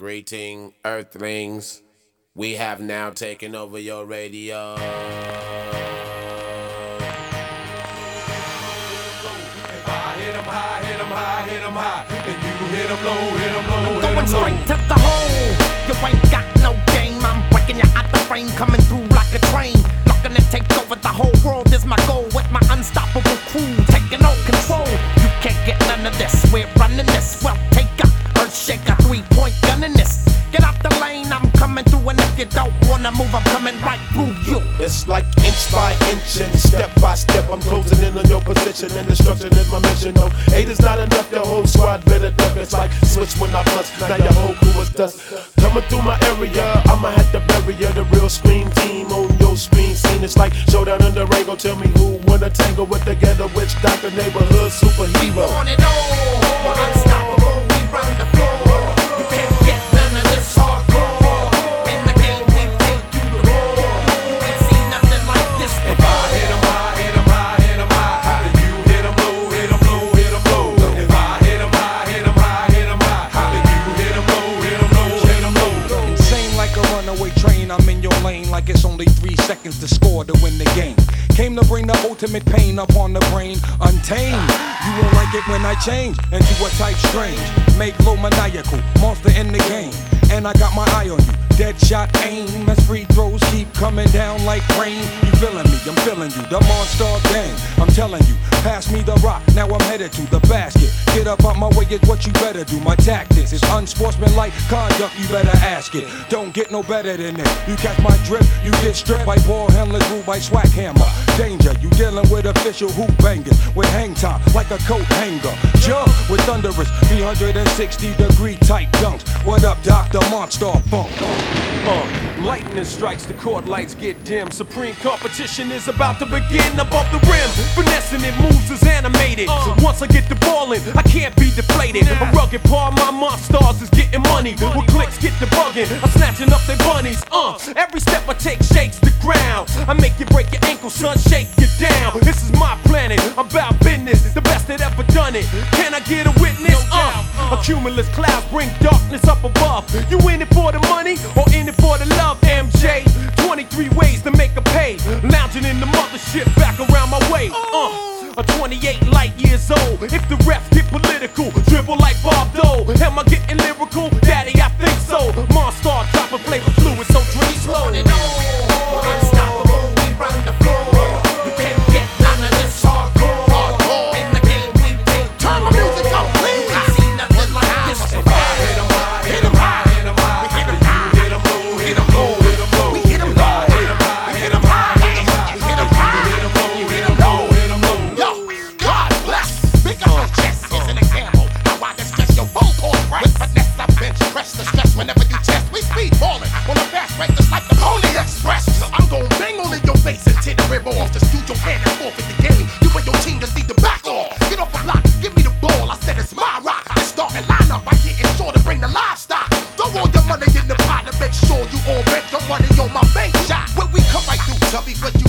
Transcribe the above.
Greeting, Earthlings. We have now taken over your radio. If I hit 'em high, hit 'em high, hit 'em high. And you hit 'em low, hit 'em low, hit 'em Going straight to the coming through, and if you don't wanna move, I'm coming right through you. It's like inch by inch and step by step. I'm closing in on your position and destruction is my mission. No, eight is not enough. Your whole squad better duck. It's like switch when I bust. Now your whole crew is dust. Coming through my area, I'ma have to bury ya. The real scream team on your screen scene. It's like showdown in the Rango. Tell me who wanna tangle with the ghetto witch doctor neighborhood superhero. on it all. Seconds to score to win the game. Came to bring the ultimate pain upon the brain, untamed. You won't like it when I change into a type strange. Make low maniacal, monster in the game. And I got my eye on you. Dead shot aim as free throws keep coming down like rain. You feeling me? I'm feeling you. The monster gang. I'm telling you, pass me the rock. Now I'm headed to the basket. Get up out my way is what you better do. My tactics is unsportsmanlike conduct. You better ask it. Don't get no better than this. You catch my drip. you get stripped by ball handlers, ruled by Swackhammer. Danger, you dealing with official hoop bangers with hang time like a coat hanger. Jump with thunderous 360 degree tight dunks. What up, Dr. Monster Funk? Uh, lightning strikes, the court lights get dim. Supreme competition is about to begin above the rim. Finessing it moves is animated. Once I get the ball in, I can't be deflated. I'm rugged, part my monsters is getting money. With clicks get the bugging, I'm snatching up their bunnies. Uh, every step I take shakes the ground. I make you break your ankle, son, shake you down. This is my planet, I'm about business, the best that ever done it. Can I get a witness? Uh, a cumulus cloud bring darkness up above. You in it for the money or in it for the love, MJ? A 28 light years old. If the refs get political, dribble like Bob Dole. Am I getting lyrical? You and your team just need to back off. Get off the block, give me the ball. I said it's my rock. I start the lineup, I get sure to bring the livestock. Throw all your money in the pot to make sure you all bet your money on my bank shot. When we come right through, tell me what